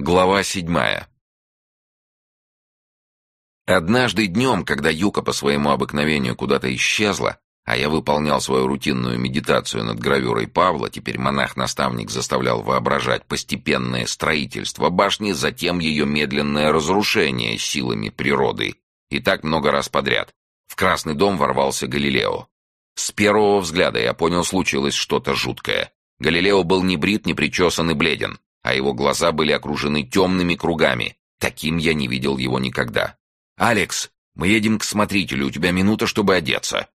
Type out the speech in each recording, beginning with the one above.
Глава седьмая. Однажды днем, когда Юка по своему обыкновению куда-то исчезла, а я выполнял свою рутинную медитацию над гравюрой Павла, теперь монах-наставник заставлял воображать постепенное строительство башни, затем ее медленное разрушение силами природы. И так много раз подряд. В Красный дом ворвался Галилео. С первого взгляда я понял, случилось что-то жуткое. Галилео был не брит, не причесан и бледен а его глаза были окружены темными кругами. Таким я не видел его никогда. «Алекс, мы едем к смотрителю, у тебя минута, чтобы одеться».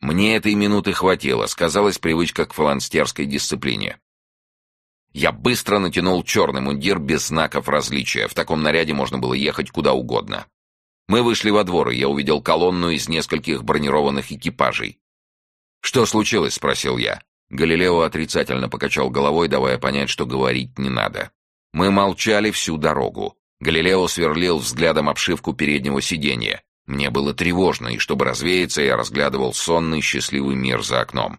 Мне этой минуты хватило, сказалась привычка к фаланстерской дисциплине. Я быстро натянул черный мундир без знаков различия. В таком наряде можно было ехать куда угодно. Мы вышли во двор, и я увидел колонну из нескольких бронированных экипажей. «Что случилось?» — спросил я. Галилео отрицательно покачал головой, давая понять, что говорить не надо. Мы молчали всю дорогу. Галилео сверлил взглядом обшивку переднего сиденья. Мне было тревожно, и чтобы развеяться, я разглядывал сонный счастливый мир за окном.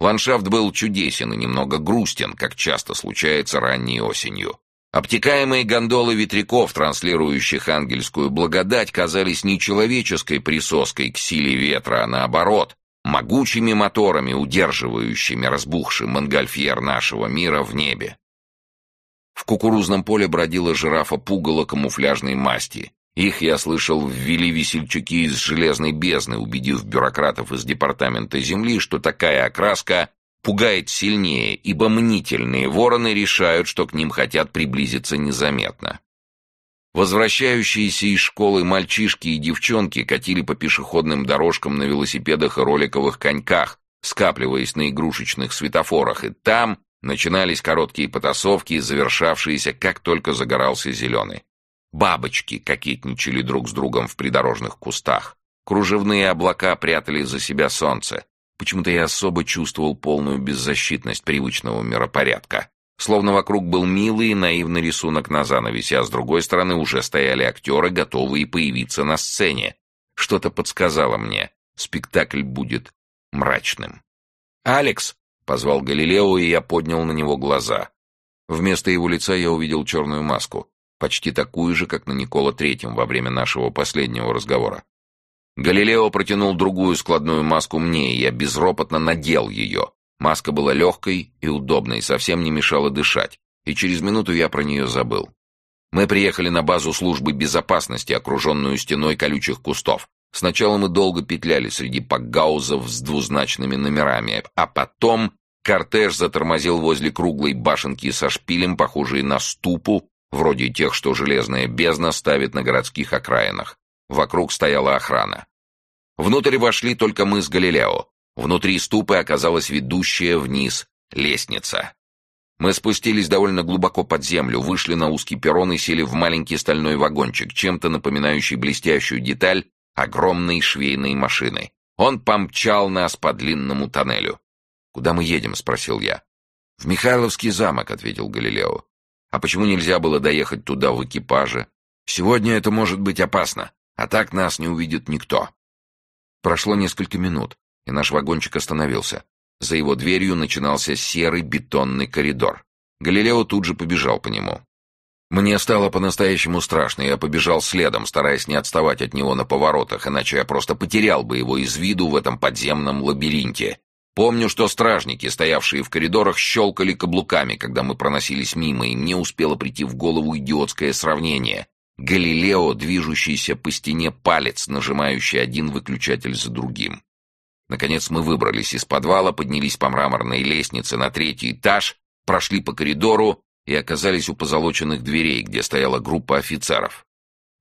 Ландшафт был чудесен и немного грустен, как часто случается ранней осенью. Обтекаемые гондолы ветряков, транслирующих ангельскую благодать, казались не человеческой присоской к силе ветра, а наоборот, могучими моторами, удерживающими разбухший монгольфьер нашего мира в небе. В кукурузном поле бродила жирафа пугало камуфляжной масти. Их, я слышал, ввели весельчаки из железной бездны, убедив бюрократов из департамента земли, что такая окраска пугает сильнее, ибо мнительные вороны решают, что к ним хотят приблизиться незаметно. Возвращающиеся из школы мальчишки и девчонки катили по пешеходным дорожкам на велосипедах и роликовых коньках, скапливаясь на игрушечных светофорах, и там начинались короткие потасовки, завершавшиеся, как только загорался зеленый. Бабочки кокетничали друг с другом в придорожных кустах. Кружевные облака прятали за себя солнце. Почему-то я особо чувствовал полную беззащитность привычного миропорядка. Словно вокруг был милый и наивный рисунок на занавесе, а с другой стороны уже стояли актеры, готовые появиться на сцене. Что-то подсказало мне. Спектакль будет мрачным. «Алекс!» — позвал Галилео, и я поднял на него глаза. Вместо его лица я увидел черную маску, почти такую же, как на Никола Третьем во время нашего последнего разговора. Галилео протянул другую складную маску мне, и я безропотно надел ее. Маска была легкой и удобной, совсем не мешала дышать, и через минуту я про нее забыл. Мы приехали на базу службы безопасности, окруженную стеной колючих кустов. Сначала мы долго петляли среди пакгаузов с двузначными номерами, а потом кортеж затормозил возле круглой башенки со шпилем, похожей на ступу, вроде тех, что железная бездна ставит на городских окраинах. Вокруг стояла охрана. Внутрь вошли только мы с Галилео. Внутри ступы оказалась ведущая вниз лестница. Мы спустились довольно глубоко под землю, вышли на узкий перрон и сели в маленький стальной вагончик, чем-то напоминающий блестящую деталь огромной швейной машины. Он помчал нас по длинному тоннелю. «Куда мы едем?» — спросил я. «В Михайловский замок», — ответил Галилео. «А почему нельзя было доехать туда в экипаже? Сегодня это может быть опасно, а так нас не увидит никто». Прошло несколько минут и наш вагончик остановился. За его дверью начинался серый бетонный коридор. Галилео тут же побежал по нему. Мне стало по-настоящему страшно, я побежал следом, стараясь не отставать от него на поворотах, иначе я просто потерял бы его из виду в этом подземном лабиринте. Помню, что стражники, стоявшие в коридорах, щелкали каблуками, когда мы проносились мимо, и мне успело прийти в голову идиотское сравнение. Галилео, движущийся по стене палец, нажимающий один выключатель за другим. Наконец мы выбрались из подвала, поднялись по мраморной лестнице на третий этаж, прошли по коридору и оказались у позолоченных дверей, где стояла группа офицеров.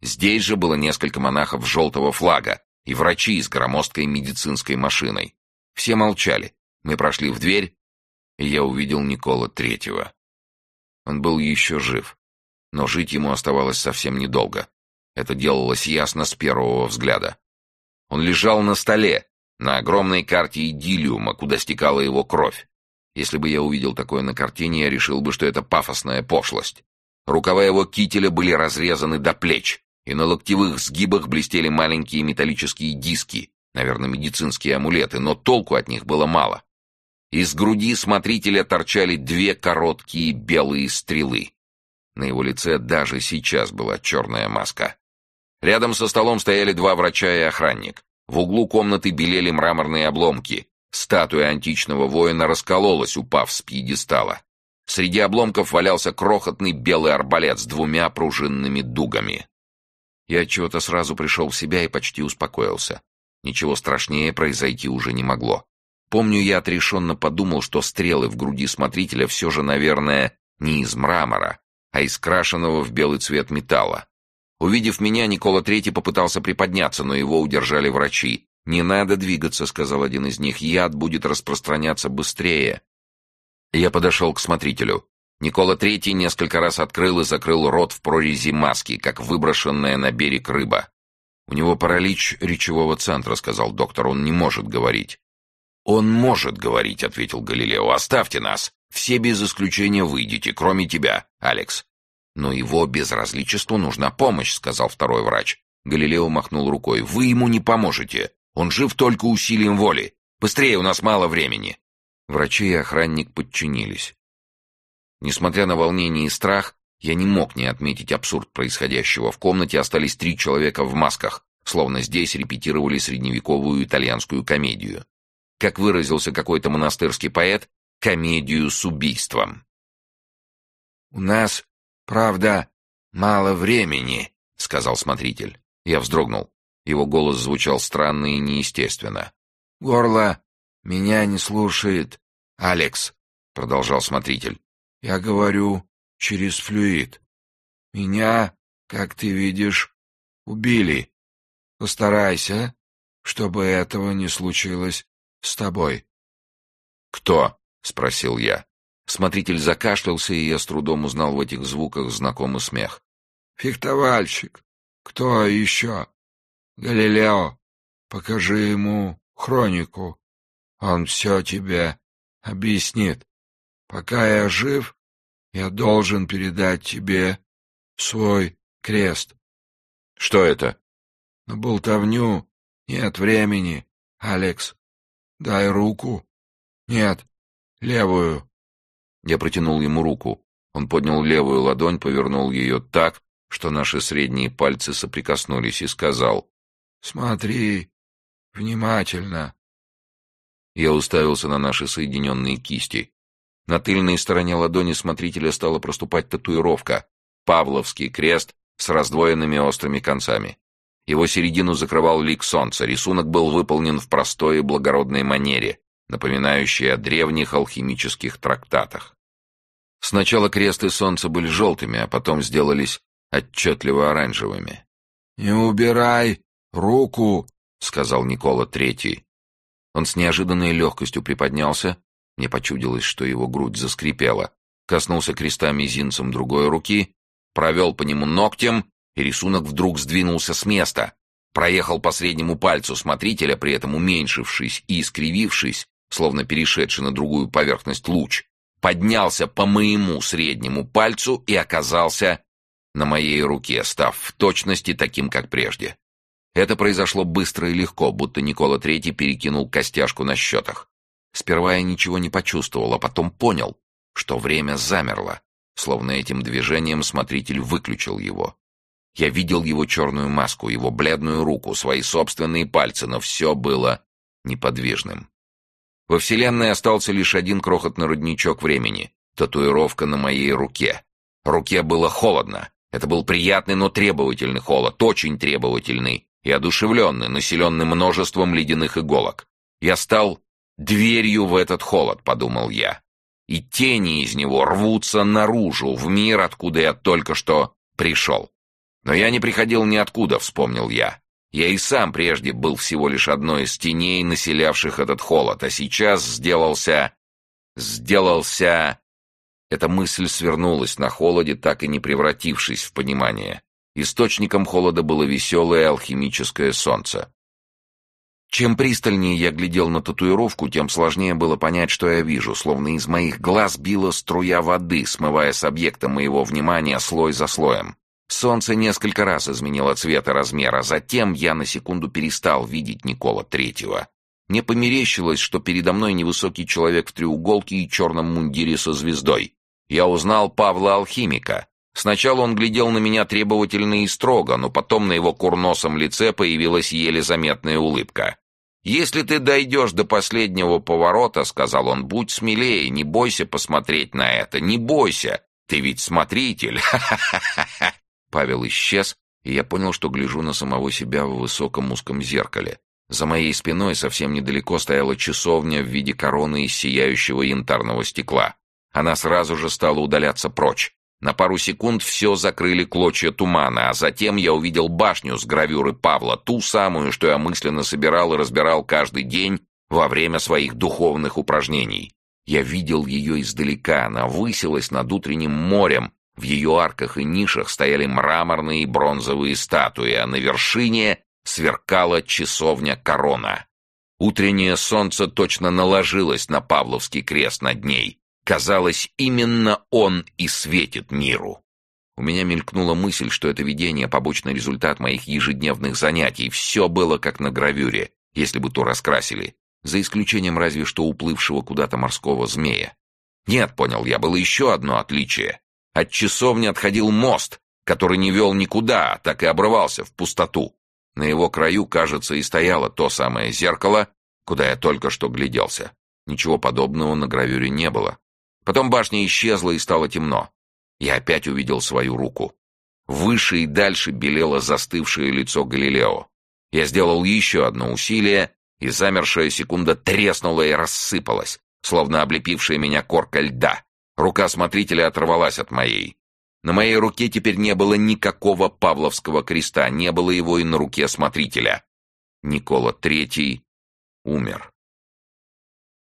Здесь же было несколько монахов желтого флага и врачи с громоздкой медицинской машиной. Все молчали. Мы прошли в дверь, и я увидел Никола Третьего. Он был еще жив, но жить ему оставалось совсем недолго. Это делалось ясно с первого взгляда. Он лежал на столе, на огромной карте идиллиума, куда стекала его кровь. Если бы я увидел такое на картине, я решил бы, что это пафосная пошлость. Рукава его кителя были разрезаны до плеч, и на локтевых сгибах блестели маленькие металлические диски, наверное, медицинские амулеты, но толку от них было мало. Из груди смотрителя торчали две короткие белые стрелы. На его лице даже сейчас была черная маска. Рядом со столом стояли два врача и охранник. В углу комнаты белели мраморные обломки. Статуя античного воина раскололась, упав с пьедестала. Среди обломков валялся крохотный белый арбалет с двумя пружинными дугами. Я чего-то сразу пришел в себя и почти успокоился. Ничего страшнее произойти уже не могло. Помню, я отрешенно подумал, что стрелы в груди смотрителя все же, наверное, не из мрамора, а из крашеного в белый цвет металла. Увидев меня, Никола Третий попытался приподняться, но его удержали врачи. «Не надо двигаться», — сказал один из них, — «яд будет распространяться быстрее». Я подошел к смотрителю. Никола Третий несколько раз открыл и закрыл рот в прорези маски, как выброшенная на берег рыба. «У него паралич речевого центра», — сказал доктор, — «он не может говорить». «Он может говорить», — ответил Галилео. «Оставьте нас. Все без исключения выйдете, кроме тебя, Алекс». «Но его безразличеству нужна помощь», — сказал второй врач. Галилео махнул рукой. «Вы ему не поможете. Он жив только усилием воли. Быстрее, у нас мало времени». Врачи и охранник подчинились. Несмотря на волнение и страх, я не мог не отметить абсурд происходящего. В комнате остались три человека в масках, словно здесь репетировали средневековую итальянскую комедию. Как выразился какой-то монастырский поэт, комедию с убийством. «У нас, правда, мало времени», — сказал смотритель. Я вздрогнул. Его голос звучал странно и неестественно. «Горло меня не слушает. Алекс», — продолжал смотритель. «Я говорю через флюид. Меня, как ты видишь, убили. Постарайся, чтобы этого не случилось с тобой». «Кто?» — спросил я. Смотритель закашлялся, и я с трудом узнал в этих звуках знакомый смех. «Фехтовальщик. Кто еще?» «Галилео. Покажи ему хронику. Он все тебе объяснит. Пока я жив, я должен передать тебе свой крест. Что это? На болтовню нет времени, Алекс. Дай руку. Нет, левую. Я протянул ему руку. Он поднял левую ладонь, повернул ее так, что наши средние пальцы соприкоснулись, и сказал «Смотри внимательно». Я уставился на наши соединенные кисти. На тыльной стороне ладони смотрителя стала проступать татуировка — Павловский крест с раздвоенными острыми концами. Его середину закрывал лик солнца. Рисунок был выполнен в простой и благородной манере, напоминающей о древних алхимических трактатах. Сначала крест и солнце были желтыми, а потом сделались отчетливо оранжевыми. «Не убирай руку!» — сказал Никола Третий. Он с неожиданной легкостью приподнялся, мне почудилось, что его грудь заскрипела. Коснулся креста мизинцем другой руки, провел по нему ногтем, и рисунок вдруг сдвинулся с места. Проехал по среднему пальцу смотрителя, при этом уменьшившись и искривившись, словно перешедший на другую поверхность луч, поднялся по моему среднему пальцу и оказался на моей руке, став в точности таким, как прежде. Это произошло быстро и легко, будто Никола Третий перекинул костяшку на счетах. Сперва я ничего не почувствовал, а потом понял, что время замерло, словно этим движением смотритель выключил его. Я видел его черную маску, его бледную руку, свои собственные пальцы, но все было неподвижным. Во Вселенной остался лишь один крохотный родничок времени — татуировка на моей руке. Руке было холодно. Это был приятный, но требовательный холод, очень требовательный и одушевленный, населенный множеством ледяных иголок. Я стал дверью в этот холод, подумал я. И тени из него рвутся наружу, в мир, откуда я только что пришел. Но я не приходил ниоткуда, вспомнил я. Я и сам прежде был всего лишь одной из теней, населявших этот холод, а сейчас сделался... сделался... Эта мысль свернулась на холоде, так и не превратившись в понимание. Источником холода было веселое алхимическое солнце. Чем пристальнее я глядел на татуировку, тем сложнее было понять, что я вижу, словно из моих глаз била струя воды, смывая с объекта моего внимания слой за слоем. Солнце несколько раз изменило цвет и размер, а затем я на секунду перестал видеть Никола Третьего. Мне померещилось, что передо мной невысокий человек в треуголке и черном мундире со звездой. Я узнал Павла Алхимика, Сначала он глядел на меня требовательно и строго, но потом на его курносом лице появилась еле заметная улыбка. «Если ты дойдешь до последнего поворота, — сказал он, — будь смелее, не бойся посмотреть на это, не бойся, ты ведь смотритель!» Павел исчез, и я понял, что гляжу на самого себя в высоком узком зеркале. За моей спиной совсем недалеко стояла часовня в виде короны из сияющего янтарного стекла. Она сразу же стала удаляться прочь. На пару секунд все закрыли клочья тумана, а затем я увидел башню с гравюры Павла, ту самую, что я мысленно собирал и разбирал каждый день во время своих духовных упражнений. Я видел ее издалека, она высилась над утренним морем, в ее арках и нишах стояли мраморные и бронзовые статуи, а на вершине сверкала часовня корона. Утреннее солнце точно наложилось на Павловский крест над ней, Казалось, именно он и светит миру. У меня мелькнула мысль, что это видение — побочный результат моих ежедневных занятий. Все было как на гравюре, если бы то раскрасили, за исключением разве что уплывшего куда-то морского змея. Нет, понял я, было еще одно отличие. От часовни отходил мост, который не вел никуда, а так и обрывался в пустоту. На его краю, кажется, и стояло то самое зеркало, куда я только что гляделся. Ничего подобного на гравюре не было. Потом башня исчезла и стало темно. Я опять увидел свою руку. Выше и дальше белело застывшее лицо Галилео. Я сделал еще одно усилие, и замершая секунда треснула и рассыпалась, словно облепившая меня корка льда. Рука смотрителя оторвалась от моей. На моей руке теперь не было никакого Павловского креста, не было его и на руке смотрителя. Никола Третий умер.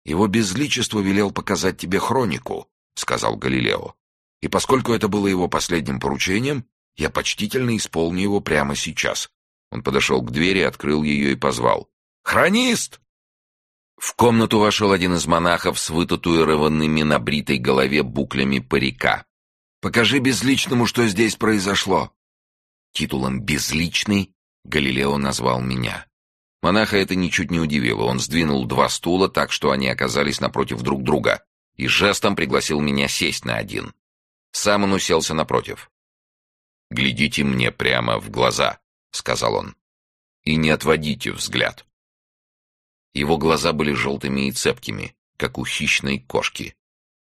«Его безличество велел показать тебе хронику», — сказал Галилео. «И поскольку это было его последним поручением, я почтительно исполню его прямо сейчас». Он подошел к двери, открыл ее и позвал. «Хронист!» В комнату вошел один из монахов с вытатуированными на бритой голове буклями парика. «Покажи безличному, что здесь произошло». Титулом «безличный» Галилео назвал меня. Монаха это ничуть не удивило. Он сдвинул два стула так, что они оказались напротив друг друга, и жестом пригласил меня сесть на один. Сам он уселся напротив. «Глядите мне прямо в глаза», — сказал он, — «и не отводите взгляд». Его глаза были желтыми и цепкими, как у хищной кошки.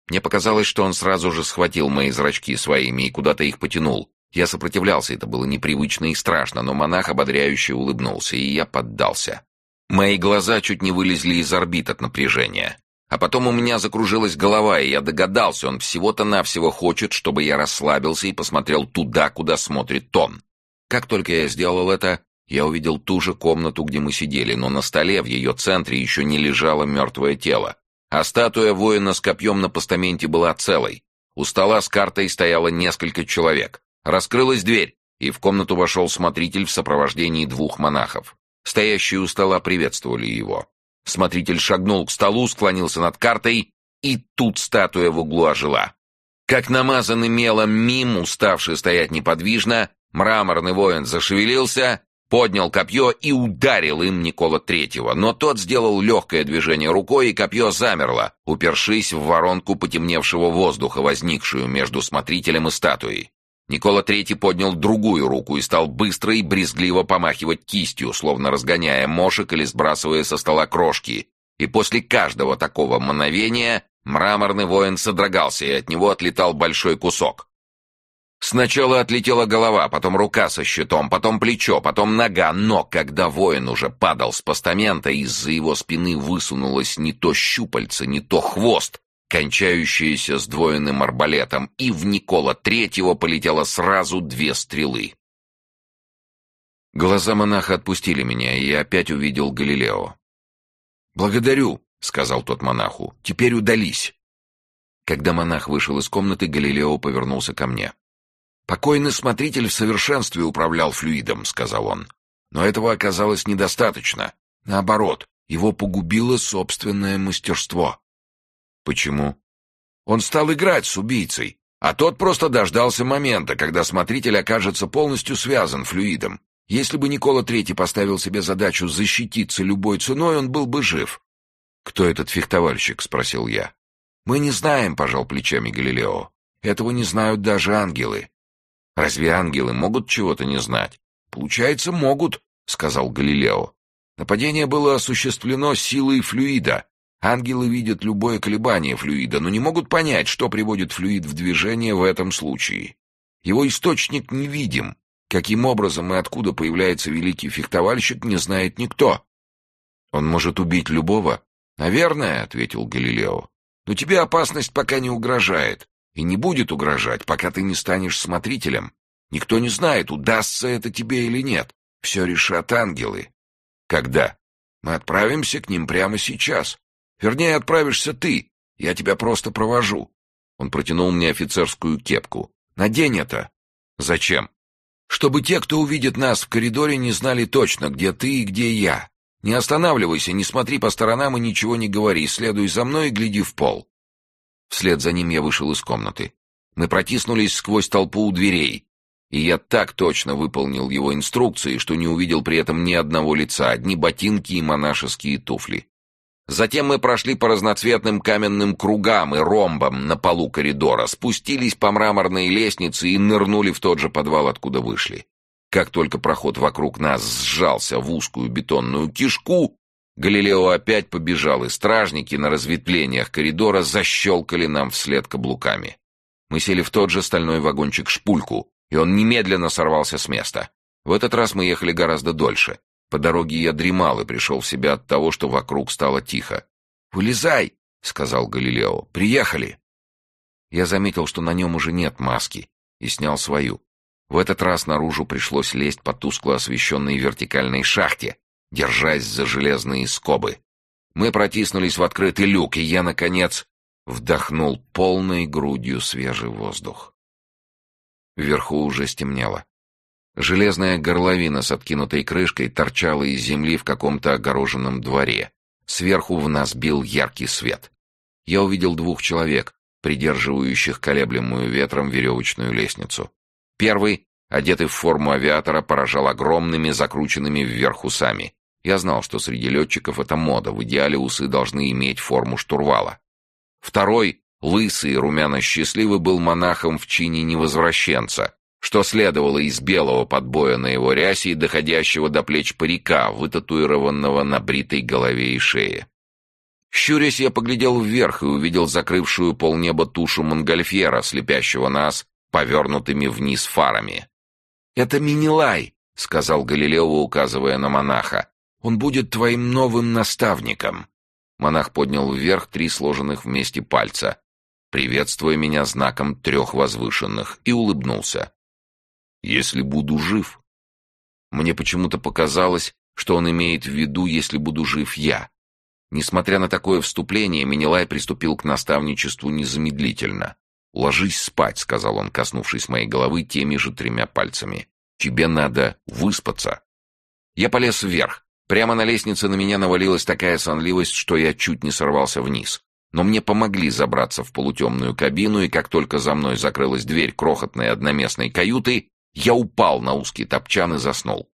Мне показалось, что он сразу же схватил мои зрачки своими и куда-то их потянул, я сопротивлялся, это было непривычно и страшно, но монах ободряюще улыбнулся, и я поддался. Мои глаза чуть не вылезли из орбит от напряжения. А потом у меня закружилась голова, и я догадался, он всего-то навсего хочет, чтобы я расслабился и посмотрел туда, куда смотрит он. Как только я сделал это, я увидел ту же комнату, где мы сидели, но на столе в ее центре еще не лежало мертвое тело. А статуя воина с копьем на постаменте была целой. У стола с картой стояло несколько человек. Раскрылась дверь, и в комнату вошел смотритель в сопровождении двух монахов. Стоящие у стола приветствовали его. Смотритель шагнул к столу, склонился над картой, и тут статуя в углу ожила. Как намазанный мелом мим, уставший стоять неподвижно, мраморный воин зашевелился, поднял копье и ударил им Никола Третьего, но тот сделал легкое движение рукой, и копье замерло, упершись в воронку потемневшего воздуха, возникшую между смотрителем и статуей. Никола Третий поднял другую руку и стал быстро и брезгливо помахивать кистью, словно разгоняя мошек или сбрасывая со стола крошки. И после каждого такого мановения мраморный воин содрогался, и от него отлетал большой кусок. Сначала отлетела голова, потом рука со щитом, потом плечо, потом нога, но когда воин уже падал с постамента, из-за его спины высунулось не то щупальце, не то хвост, кончающаяся сдвоенным арбалетом, и в Никола Третьего полетело сразу две стрелы. Глаза монаха отпустили меня, и я опять увидел Галилео. «Благодарю», — сказал тот монаху, — «теперь удались». Когда монах вышел из комнаты, Галилео повернулся ко мне. «Покойный смотритель в совершенстве управлял флюидом», — сказал он. «Но этого оказалось недостаточно. Наоборот, его погубило собственное мастерство. Почему? Он стал играть с убийцей, а тот просто дождался момента, когда смотритель окажется полностью связан флюидом. Если бы Никола Третий поставил себе задачу защититься любой ценой, он был бы жив. «Кто этот фехтовальщик?» — спросил я. «Мы не знаем», — пожал плечами Галилео. «Этого не знают даже ангелы. Разве ангелы могут чего-то не знать? Получается, могут, сказал Галилео. Нападение было осуществлено силой флюида. Ангелы видят любое колебание флюида, но не могут понять, что приводит флюид в движение в этом случае. Его источник невидим. Каким образом и откуда появляется великий фехтовальщик, не знает никто. Он может убить любого? Наверное, ответил Галилео. Но тебе опасность пока не угрожает. И не будет угрожать, пока ты не станешь смотрителем. Никто не знает, удастся это тебе или нет. Все решат ангелы. Когда? Мы отправимся к ним прямо сейчас. Вернее, отправишься ты. Я тебя просто провожу. Он протянул мне офицерскую кепку. Надень это. Зачем? Чтобы те, кто увидит нас в коридоре, не знали точно, где ты и где я. Не останавливайся, не смотри по сторонам и ничего не говори. Следуй за мной и гляди в пол. Вслед за ним я вышел из комнаты. Мы протиснулись сквозь толпу у дверей. И я так точно выполнил его инструкции, что не увидел при этом ни одного лица, одни ботинки и монашеские туфли. Затем мы прошли по разноцветным каменным кругам и ромбам на полу коридора, спустились по мраморной лестнице и нырнули в тот же подвал, откуда вышли. Как только проход вокруг нас сжался в узкую бетонную кишку, Галилео опять побежал, и стражники на разветвлениях коридора защелкали нам вслед каблуками. Мы сели в тот же стальной вагончик-шпульку, и он немедленно сорвался с места. В этот раз мы ехали гораздо дольше. По дороге я дремал и пришел в себя от того, что вокруг стало тихо. «Вылезай!» — сказал Галилео. «Приехали!» Я заметил, что на нем уже нет маски, и снял свою. В этот раз наружу пришлось лезть по тускло освещенной вертикальной шахте, держась за железные скобы. Мы протиснулись в открытый люк, и я, наконец, вдохнул полной грудью свежий воздух. Вверху уже стемнело. Железная горловина с откинутой крышкой торчала из земли в каком-то огороженном дворе. Сверху в нас бил яркий свет. Я увидел двух человек, придерживающих колеблемую ветром веревочную лестницу. Первый, одетый в форму авиатора, поражал огромными закрученными вверх усами. Я знал, что среди летчиков это мода, в идеале усы должны иметь форму штурвала. Второй, лысый и румяно-счастливый, был монахом в чине невозвращенца, что следовало из белого подбоя на его рясе и доходящего до плеч парика, вытатуированного на бритой голове и шее. Щурясь, я поглядел вверх и увидел закрывшую полнеба тушу Монгольфьера, слепящего нас повернутыми вниз фарами. «Это Минилай», — сказал Галилео, указывая на монаха. «Он будет твоим новым наставником». Монах поднял вверх три сложенных вместе пальца, приветствуя меня знаком трех возвышенных, и улыбнулся если буду жив. Мне почему-то показалось, что он имеет в виду, если буду жив я. Несмотря на такое вступление, Менелай приступил к наставничеству незамедлительно. «Ложись спать», — сказал он, коснувшись моей головы теми же тремя пальцами. «Тебе надо выспаться». Я полез вверх. Прямо на лестнице на меня навалилась такая сонливость, что я чуть не сорвался вниз. Но мне помогли забраться в полутемную кабину, и как только за мной закрылась дверь крохотной одноместной каюты, я упал на узкий топчан и заснул.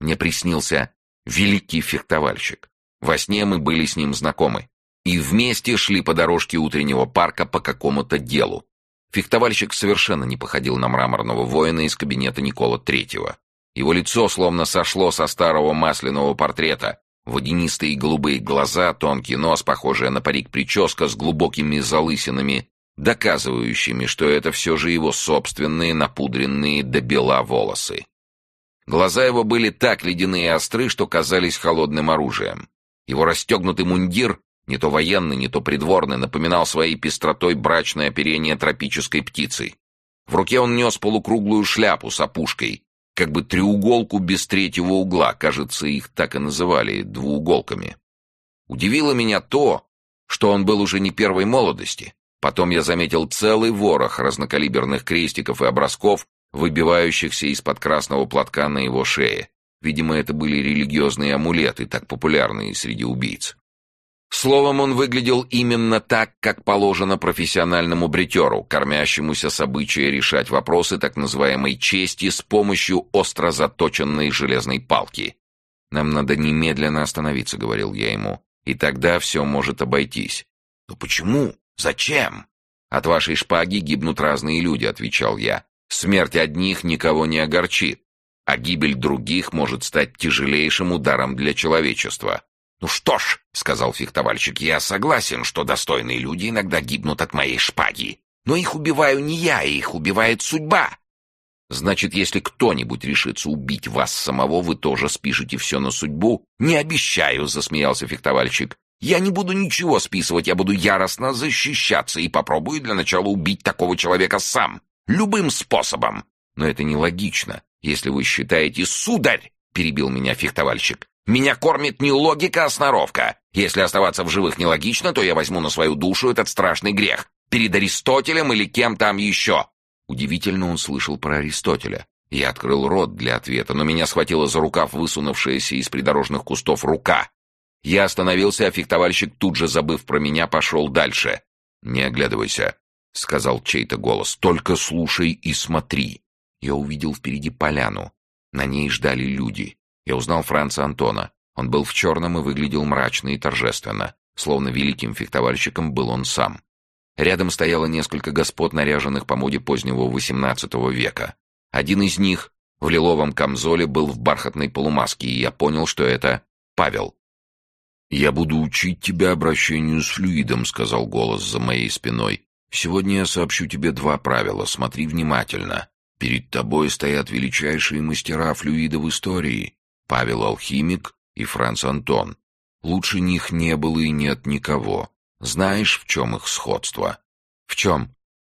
Мне приснился великий фехтовальщик. Во сне мы были с ним знакомы. И вместе шли по дорожке утреннего парка по какому-то делу. Фехтовальщик совершенно не походил на мраморного воина из кабинета Никола Третьего. Его лицо словно сошло со старого масляного портрета. Водянистые голубые глаза, тонкий нос, похожая на парик прическа с глубокими залысинами, доказывающими, что это все же его собственные напудренные до бела волосы. Глаза его были так ледяные и остры, что казались холодным оружием. Его расстегнутый мундир, не то военный, не то придворный, напоминал своей пестротой брачное оперение тропической птицы. В руке он нес полукруглую шляпу с опушкой, как бы треуголку без третьего угла, кажется, их так и называли, двууголками. Удивило меня то, что он был уже не первой молодости, Потом я заметил целый ворох разнокалиберных крестиков и образков, выбивающихся из-под красного платка на его шее. Видимо, это были религиозные амулеты, так популярные среди убийц. Словом, он выглядел именно так, как положено профессиональному бритеру, кормящемуся с обычая решать вопросы так называемой чести с помощью остро заточенной железной палки. «Нам надо немедленно остановиться», — говорил я ему, — «и тогда все может обойтись». «Но почему?» «Зачем?» «От вашей шпаги гибнут разные люди», — отвечал я. Смерть одних никого не огорчит, а гибель других может стать тяжелейшим ударом для человечества. «Ну что ж», — сказал фехтовальщик, — «я согласен, что достойные люди иногда гибнут от моей шпаги. Но их убиваю не я, их убивает судьба. Значит, если кто-нибудь решится убить вас самого, вы тоже спишете все на судьбу? Не обещаю, засмеялся фехтовальщик. Я не буду ничего списывать, я буду яростно защищаться и попробую для начала убить такого человека сам. Любым способом. Но это нелогично, если вы считаете, сударь, перебил меня фехтовальщик. Меня кормит не логика, а сноровка. Если оставаться в живых нелогично, то я возьму на свою душу этот страшный грех. Перед Аристотелем или кем там еще. Удивительно он слышал про Аристотеля. Я открыл рот для ответа, но меня схватила за рукав высунувшаяся из придорожных кустов рука. Я остановился, а фехтовальщик, тут же забыв про меня, пошел дальше. «Не оглядывайся», — сказал чей-то голос. «Только слушай и смотри». Я увидел впереди поляну. На ней ждали люди. Я узнал Франца Антона. Он был в черном и выглядел мрачно и торжественно, словно великим фехтовальщиком был он сам. Рядом стояло несколько господ, наряженных по моде позднего XVIII века. Один из них в лиловом камзоле был в бархатной полумаске, и я понял, что это Павел. «Я буду учить тебя обращению с флюидом», — сказал голос за моей спиной. «Сегодня я сообщу тебе два правила. Смотри внимательно. Перед тобой стоят величайшие мастера флюида в истории. Павел Алхимик и Франц Антон. Лучше них не было и нет никого. Знаешь, в чем их сходство? В чем?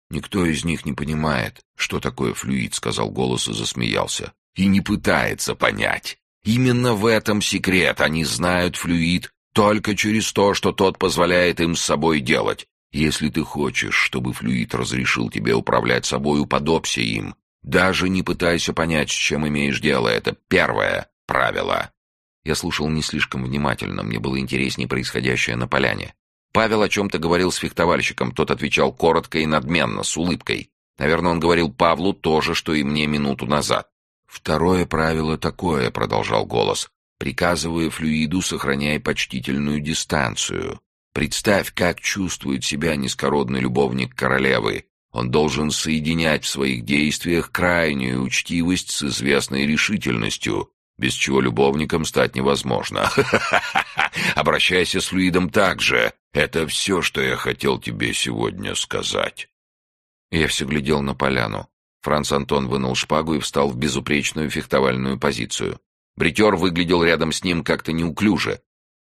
Никто из них не понимает, что такое флюид, сказал голос и засмеялся. И не пытается понять. Именно в этом секрет. Они знают флюид только через то, что тот позволяет им с собой делать. Если ты хочешь, чтобы флюид разрешил тебе управлять собой, уподобься им. Даже не пытайся понять, с чем имеешь дело. Это первое правило. Я слушал не слишком внимательно, мне было интереснее происходящее на поляне. Павел о чем-то говорил с фехтовальщиком, тот отвечал коротко и надменно, с улыбкой. Наверное, он говорил Павлу то же, что и мне минуту назад. «Второе правило такое», — продолжал голос. «Приказывая флюиду, сохраняй почтительную дистанцию. Представь, как чувствует себя низкородный любовник королевы. Он должен соединять в своих действиях крайнюю учтивость с известной решительностью, без чего любовником стать невозможно. Обращайся с флюидом так же. Это все, что я хотел тебе сегодня сказать. Я все глядел на поляну. Франц Антон вынул шпагу и встал в безупречную фехтовальную позицию. Бритер выглядел рядом с ним как-то неуклюже.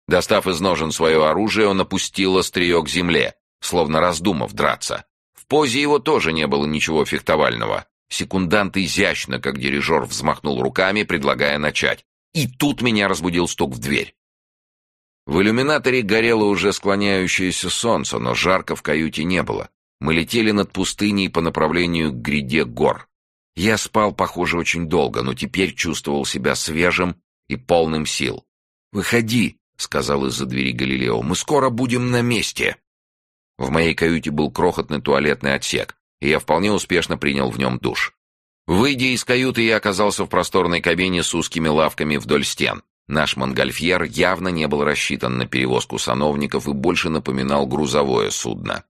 Достав из ножен свое оружие, он опустил острие к земле, словно раздумав драться. В позе его тоже не было ничего фехтовального. Секундант изящно, как дирижер, взмахнул руками, предлагая начать. И тут меня разбудил стук в дверь. В иллюминаторе горело уже склоняющееся солнце, но жарко в каюте не было. Мы летели над пустыней по направлению к гряде гор. Я спал, похоже, очень долго, но теперь чувствовал себя свежим и полным сил. «Выходи», — сказал из-за двери Галилео, — «мы скоро будем на месте». В моей каюте был крохотный туалетный отсек, и я вполне успешно принял в нем душ. Выйдя из каюты, я оказался в просторной кабине с узкими лавками вдоль стен. Наш монгольфьер явно не был рассчитан на перевозку сановников и больше напоминал грузовое судно.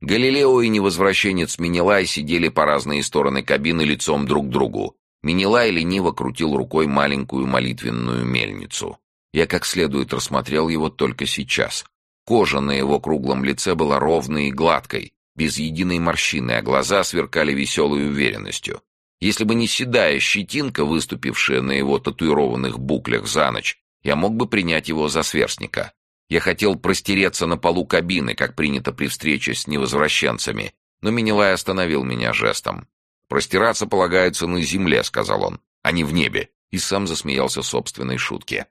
Галилео и невозвращенец Минилай сидели по разные стороны кабины лицом друг к другу. Минилай лениво крутил рукой маленькую молитвенную мельницу. Я как следует рассмотрел его только сейчас. Кожа на его круглом лице была ровной и гладкой, без единой морщины, а глаза сверкали веселой уверенностью. Если бы не седая щетинка, выступившая на его татуированных буклях за ночь, я мог бы принять его за сверстника. Я хотел простереться на полу кабины, как принято при встрече с невозвращенцами, но Минилай остановил меня жестом. «Простираться полагается на земле», — сказал он, — «а не в небе», и сам засмеялся собственной шутке.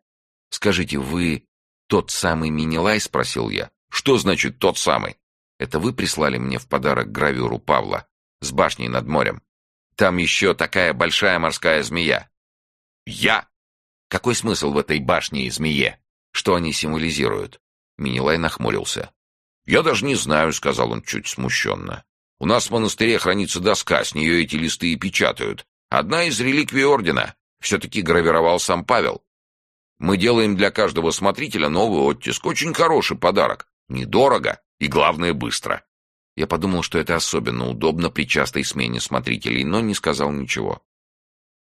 «Скажите, вы тот самый Минилай?» — спросил я. «Что значит «тот самый»?» «Это вы прислали мне в подарок гравюру Павла с башней над морем?» Там еще такая большая морская змея. Я? Какой смысл в этой башне и змее? Что они символизируют? Минилай нахмурился. Я даже не знаю, сказал он чуть смущенно. У нас в монастыре хранится доска, с нее эти листы и печатают. Одна из реликвий ордена. Все-таки гравировал сам Павел. Мы делаем для каждого смотрителя новый оттиск. Очень хороший подарок. Недорого и, главное, быстро. Я подумал, что это особенно удобно при частой смене смотрителей, но не сказал ничего.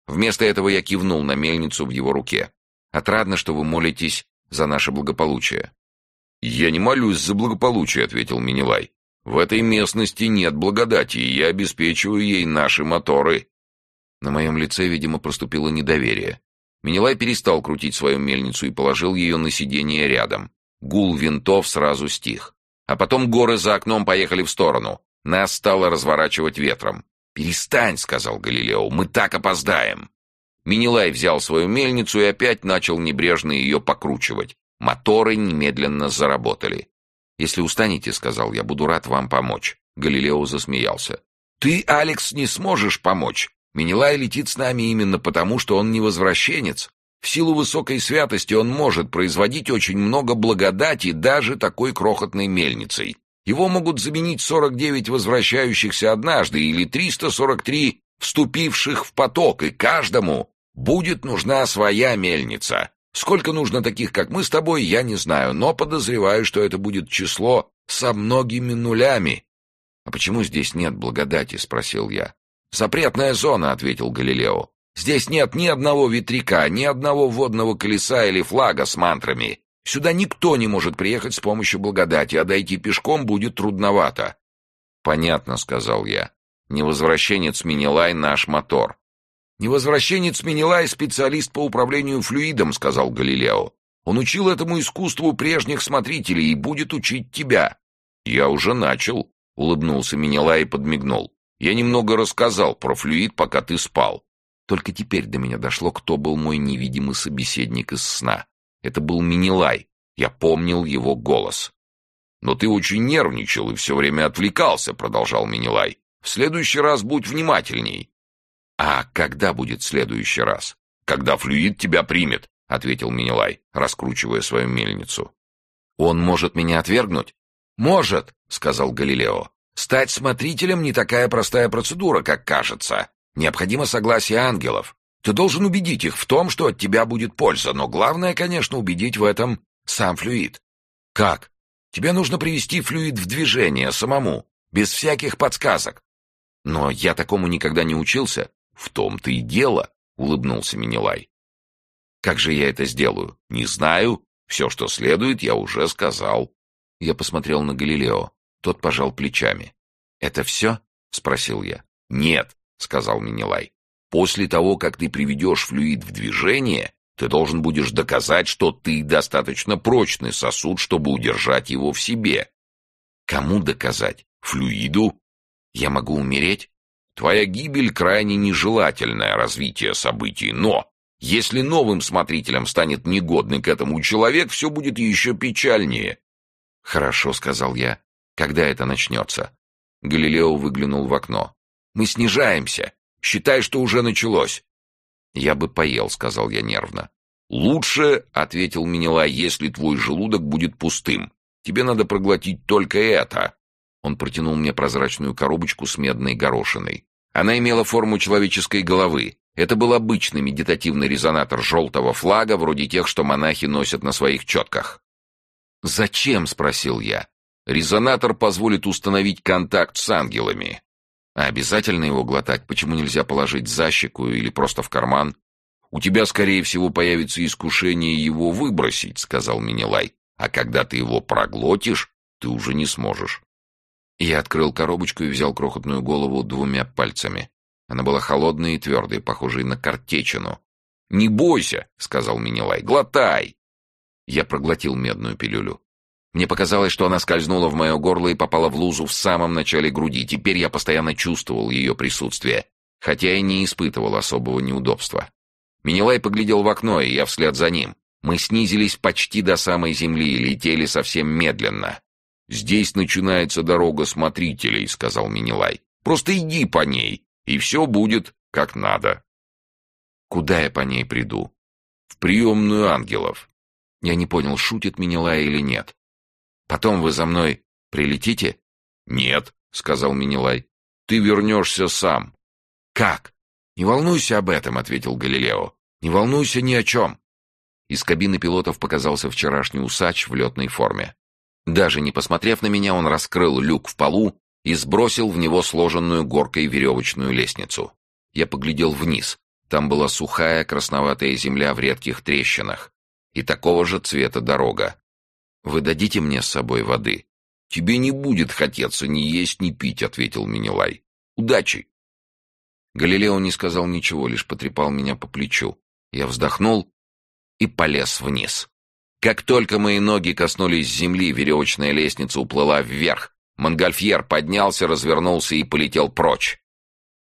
Вместо этого я кивнул на мельницу в его руке. Отрадно, что вы молитесь за наше благополучие. «Я не молюсь за благополучие», — ответил Минилай. «В этой местности нет благодати, и я обеспечиваю ей наши моторы». На моем лице, видимо, проступило недоверие. Минилай перестал крутить свою мельницу и положил ее на сиденье рядом. Гул винтов сразу стих. А потом горы за окном поехали в сторону. Нас стало разворачивать ветром. «Перестань», — сказал Галилео, — «мы так опоздаем». Минилай взял свою мельницу и опять начал небрежно ее покручивать. Моторы немедленно заработали. «Если устанете, — сказал я, — буду рад вам помочь». Галилео засмеялся. «Ты, Алекс, не сможешь помочь. Минилай летит с нами именно потому, что он не возвращенец. В силу высокой святости он может производить очень много благодати даже такой крохотной мельницей. Его могут заменить 49 возвращающихся однажды или 343 вступивших в поток, и каждому будет нужна своя мельница. Сколько нужно таких, как мы с тобой, я не знаю, но подозреваю, что это будет число со многими нулями. — А почему здесь нет благодати? — спросил я. — Запретная зона, — ответил Галилео. — Здесь нет ни одного ветряка, ни одного водного колеса или флага с мантрами. Сюда никто не может приехать с помощью благодати, а дойти пешком будет трудновато. Понятно, сказал я. Невозвращенец Минилай наш мотор. Невозвращенец Минилай специалист по управлению флюидом, сказал Галилео. Он учил этому искусству прежних смотрителей и будет учить тебя. Я уже начал, улыбнулся Минилай и подмигнул. Я немного рассказал про флюид, пока ты спал. Только теперь до меня дошло, кто был мой невидимый собеседник из сна. Это был Минилай. Я помнил его голос. «Но ты очень нервничал и все время отвлекался», — продолжал Минилай. «В следующий раз будь внимательней». «А когда будет следующий раз?» «Когда флюид тебя примет», — ответил Минилай, раскручивая свою мельницу. «Он может меня отвергнуть?» «Может», — сказал Галилео. «Стать смотрителем не такая простая процедура, как кажется. Необходимо согласие ангелов. Ты должен убедить их в том, что от тебя будет польза, но главное, конечно, убедить в этом сам флюид. Как? Тебе нужно привести флюид в движение самому, без всяких подсказок. Но я такому никогда не учился. В том-то и дело, улыбнулся Минилай. Как же я это сделаю? Не знаю. Все, что следует, я уже сказал. Я посмотрел на Галилео. Тот пожал плечами. «Это все?» — спросил я. «Нет», — сказал Минилай. После того, как ты приведешь флюид в движение, ты должен будешь доказать, что ты достаточно прочный сосуд, чтобы удержать его в себе. Кому доказать? Флюиду? Я могу умереть? Твоя гибель крайне нежелательное развитие событий, но если новым смотрителем станет негодный к этому человек, все будет еще печальнее. Хорошо, сказал я. Когда это начнется? Галилео выглянул в окно. Мы снижаемся. Считай, что уже началось. Я бы поел, сказал я нервно. Лучше, ответил Минила, если твой желудок будет пустым. Тебе надо проглотить только это. Он протянул мне прозрачную коробочку с медной горошиной. Она имела форму человеческой головы. Это был обычный медитативный резонатор желтого флага, вроде тех, что монахи носят на своих четках. «Зачем?» — спросил я. «Резонатор позволит установить контакт с ангелами. А обязательно его глотать? Почему нельзя положить за щеку или просто в карман? У тебя, скорее всего, появится искушение его выбросить, сказал Минилай. А когда ты его проглотишь, ты уже не сможешь. Я открыл коробочку и взял крохотную голову двумя пальцами. Она была холодной и твердой, похожей на картечину. «Не бойся», — сказал Минилай, — «глотай». Я проглотил медную пилюлю. Мне показалось, что она скользнула в мое горло и попала в лузу в самом начале груди. Теперь я постоянно чувствовал ее присутствие, хотя и не испытывал особого неудобства. Минилай поглядел в окно, и я вслед за ним. Мы снизились почти до самой земли и летели совсем медленно. «Здесь начинается дорога смотрителей», — сказал Минилай. «Просто иди по ней, и все будет как надо». «Куда я по ней приду?» «В приемную ангелов». Я не понял, шутит Минилай или нет. Потом вы за мной прилетите? Нет, сказал Минилай. Ты вернешься сам. Как? Не волнуйся об этом, ответил Галилео. Не волнуйся ни о чем. Из кабины пилотов показался вчерашний усач в летной форме. Даже не посмотрев на меня, он раскрыл люк в полу и сбросил в него сложенную горкой веревочную лестницу. Я поглядел вниз. Там была сухая красноватая земля в редких трещинах. И такого же цвета дорога. «Вы дадите мне с собой воды?» «Тебе не будет хотеться ни есть, ни пить», — ответил Минилай. «Удачи!» Галилео не сказал ничего, лишь потрепал меня по плечу. Я вздохнул и полез вниз. Как только мои ноги коснулись земли, веревочная лестница уплыла вверх. Монгольфьер поднялся, развернулся и полетел прочь.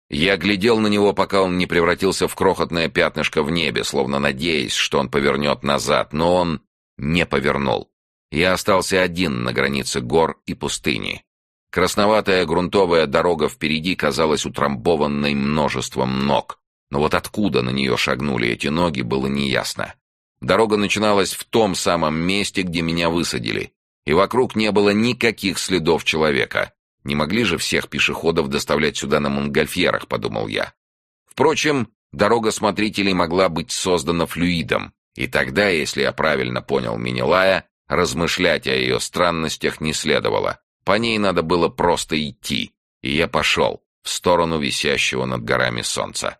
Я глядел на него, пока он не превратился в крохотное пятнышко в небе, словно надеясь, что он повернет назад, но он не повернул. Я остался один на границе гор и пустыни. Красноватая грунтовая дорога впереди казалась утрамбованной множеством ног. Но вот откуда на нее шагнули эти ноги, было неясно. Дорога начиналась в том самом месте, где меня высадили, и вокруг не было никаких следов человека. Не могли же всех пешеходов доставлять сюда на монгольфьерах, подумал я. Впрочем, дорога смотрителей могла быть создана флюидом, и тогда, если я правильно понял Минилая, размышлять о ее странностях не следовало. По ней надо было просто идти, и я пошел в сторону висящего над горами солнца.